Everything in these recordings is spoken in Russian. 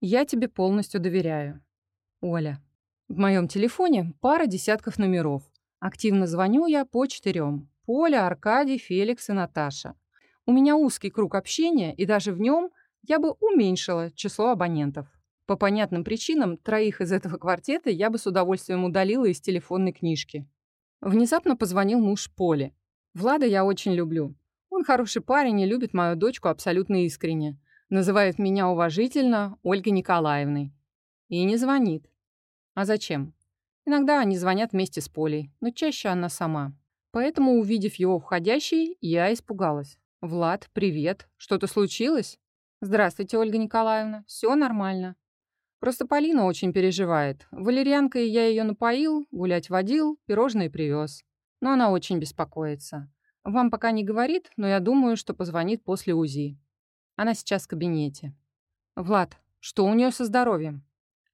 Я тебе полностью доверяю. Оля. В моем телефоне пара десятков номеров. Активно звоню я по четырем. Поля, Аркадий, Феликс и Наташа. У меня узкий круг общения, и даже в нем я бы уменьшила число абонентов. По понятным причинам, троих из этого квартета я бы с удовольствием удалила из телефонной книжки. Внезапно позвонил муж Поле. Влада я очень люблю. Он хороший парень и любит мою дочку абсолютно искренне. Называет меня уважительно Ольгой Николаевной. И не звонит. А зачем? Иногда они звонят вместе с Полей, но чаще она сама. Поэтому, увидев его входящий, я испугалась. «Влад, привет. Что-то случилось?» «Здравствуйте, Ольга Николаевна. Все нормально. Просто Полина очень переживает. Валерьянкой я ее напоил, гулять водил, пирожные привез. Но она очень беспокоится. Вам пока не говорит, но я думаю, что позвонит после УЗИ. Она сейчас в кабинете. Влад, что у нее со здоровьем?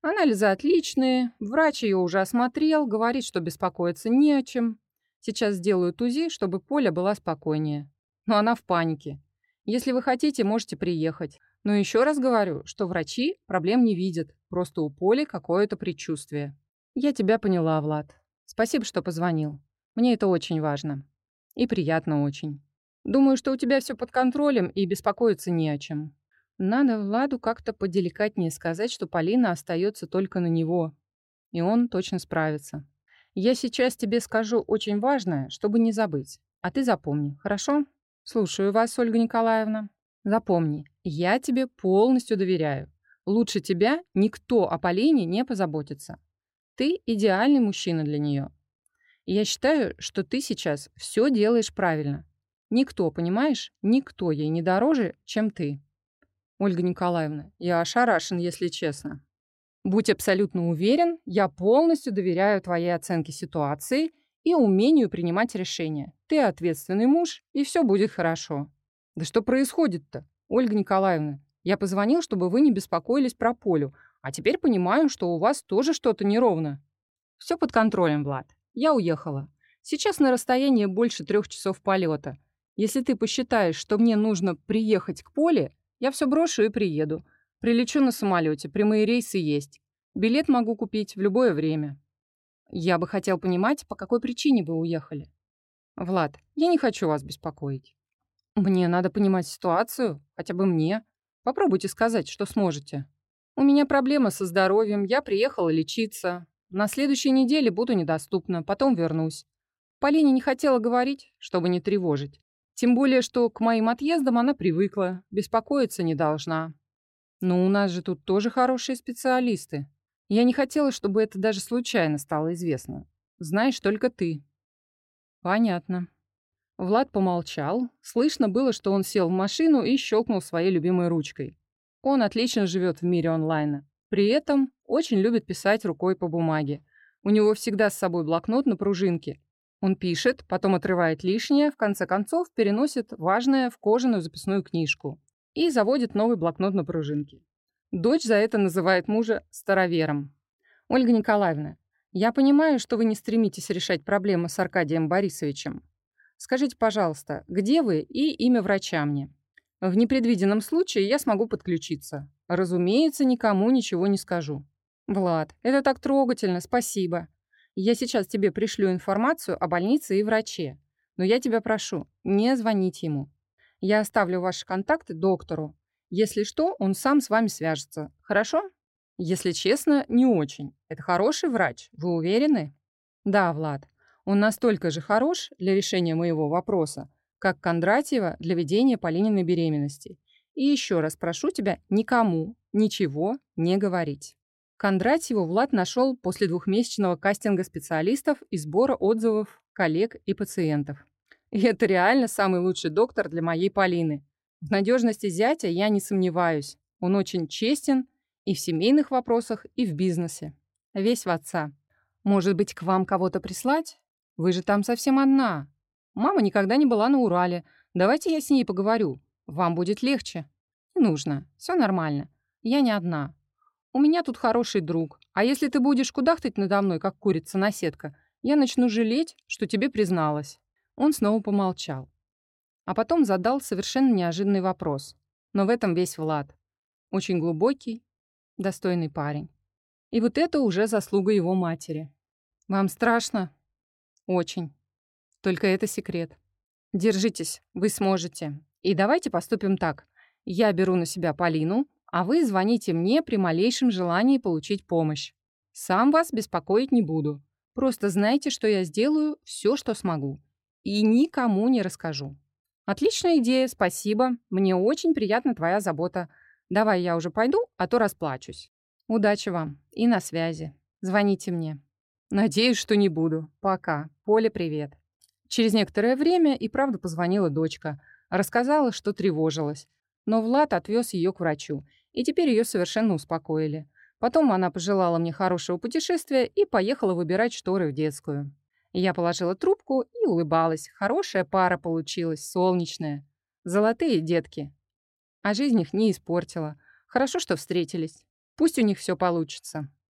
Анализы отличные, врач ее уже осмотрел, говорит, что беспокоиться не о чем. Сейчас сделают УЗИ, чтобы Поля была спокойнее. Но она в панике. Если вы хотите, можете приехать. Но еще раз говорю, что врачи проблем не видят, просто у Поли какое-то предчувствие. Я тебя поняла, Влад. Спасибо, что позвонил. Мне это очень важно. И приятно очень. Думаю, что у тебя все под контролем и беспокоиться не о чем. Надо Владу как-то поделикатнее сказать, что Полина остается только на него. И он точно справится. Я сейчас тебе скажу очень важное, чтобы не забыть. А ты запомни, хорошо? Слушаю вас, Ольга Николаевна. Запомни, я тебе полностью доверяю. Лучше тебя никто о Полине не позаботится. Ты идеальный мужчина для нее. Я считаю, что ты сейчас все делаешь правильно. Никто, понимаешь, никто ей не дороже, чем ты. Ольга Николаевна, я ошарашен, если честно. Будь абсолютно уверен, я полностью доверяю твоей оценке ситуации и умению принимать решения. Ты ответственный муж, и все будет хорошо. Да что происходит-то? Ольга Николаевна, я позвонил, чтобы вы не беспокоились про Полю, а теперь понимаю, что у вас тоже что-то неровно. Все под контролем, Влад. Я уехала. Сейчас на расстоянии больше трех часов полета. Если ты посчитаешь, что мне нужно приехать к Поле, я все брошу и приеду. Прилечу на самолете, прямые рейсы есть. Билет могу купить в любое время. Я бы хотел понимать, по какой причине вы уехали. Влад, я не хочу вас беспокоить. Мне надо понимать ситуацию, хотя бы мне. Попробуйте сказать, что сможете. У меня проблема со здоровьем, я приехала лечиться. На следующей неделе буду недоступна, потом вернусь. Полине не хотела говорить, чтобы не тревожить. Тем более, что к моим отъездам она привыкла, беспокоиться не должна. Но у нас же тут тоже хорошие специалисты. Я не хотела, чтобы это даже случайно стало известно. Знаешь только ты. Понятно. Влад помолчал. Слышно было, что он сел в машину и щелкнул своей любимой ручкой. Он отлично живет в мире онлайна. При этом очень любит писать рукой по бумаге. У него всегда с собой блокнот на пружинке. Он пишет, потом отрывает лишнее, в конце концов переносит важное в кожаную записную книжку и заводит новый блокнот на пружинке. Дочь за это называет мужа старовером. Ольга Николаевна, я понимаю, что вы не стремитесь решать проблемы с Аркадием Борисовичем. Скажите, пожалуйста, где вы и имя врача мне? В непредвиденном случае я смогу подключиться. Разумеется, никому ничего не скажу. Влад, это так трогательно, спасибо. Я сейчас тебе пришлю информацию о больнице и враче. Но я тебя прошу, не звонить ему. Я оставлю ваши контакты доктору. Если что, он сам с вами свяжется. Хорошо? Если честно, не очень. Это хороший врач, вы уверены? Да, Влад. Он настолько же хорош для решения моего вопроса, как Кондратьева для ведения Полининой беременности. И еще раз прошу тебя никому ничего не говорить. Кондратьеву Влад нашел после двухмесячного кастинга специалистов и сбора отзывов коллег и пациентов. И это реально самый лучший доктор для моей Полины. В надежности зятя я не сомневаюсь. Он очень честен и в семейных вопросах, и в бизнесе. Весь в отца. Может быть, к вам кого-то прислать? Вы же там совсем одна. Мама никогда не была на Урале. Давайте я с ней поговорю. Вам будет легче. Не нужно. Все нормально. Я не одна. У меня тут хороший друг. А если ты будешь кудахтать надо мной, как курица на сетка, я начну жалеть, что тебе призналась». Он снова помолчал. А потом задал совершенно неожиданный вопрос. Но в этом весь Влад. Очень глубокий Достойный парень. И вот это уже заслуга его матери. Вам страшно? Очень. Только это секрет. Держитесь, вы сможете. И давайте поступим так. Я беру на себя Полину, а вы звоните мне при малейшем желании получить помощь. Сам вас беспокоить не буду. Просто знайте, что я сделаю все, что смогу. И никому не расскажу. Отличная идея, спасибо. Мне очень приятна твоя забота. Давай я уже пойду, а то расплачусь. Удачи вам и на связи. Звоните мне. Надеюсь, что не буду. Пока. Поле, привет. Через некоторое время и правда позвонила дочка. Рассказала, что тревожилась. Но Влад отвез ее к врачу, и теперь ее совершенно успокоили. Потом она пожелала мне хорошего путешествия и поехала выбирать шторы в детскую. Я положила трубку и улыбалась. Хорошая пара получилась, солнечная. Золотые детки. А жизнь их не испортила. Хорошо, что встретились. Пусть у них все получится.